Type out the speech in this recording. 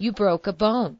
You broke a bone.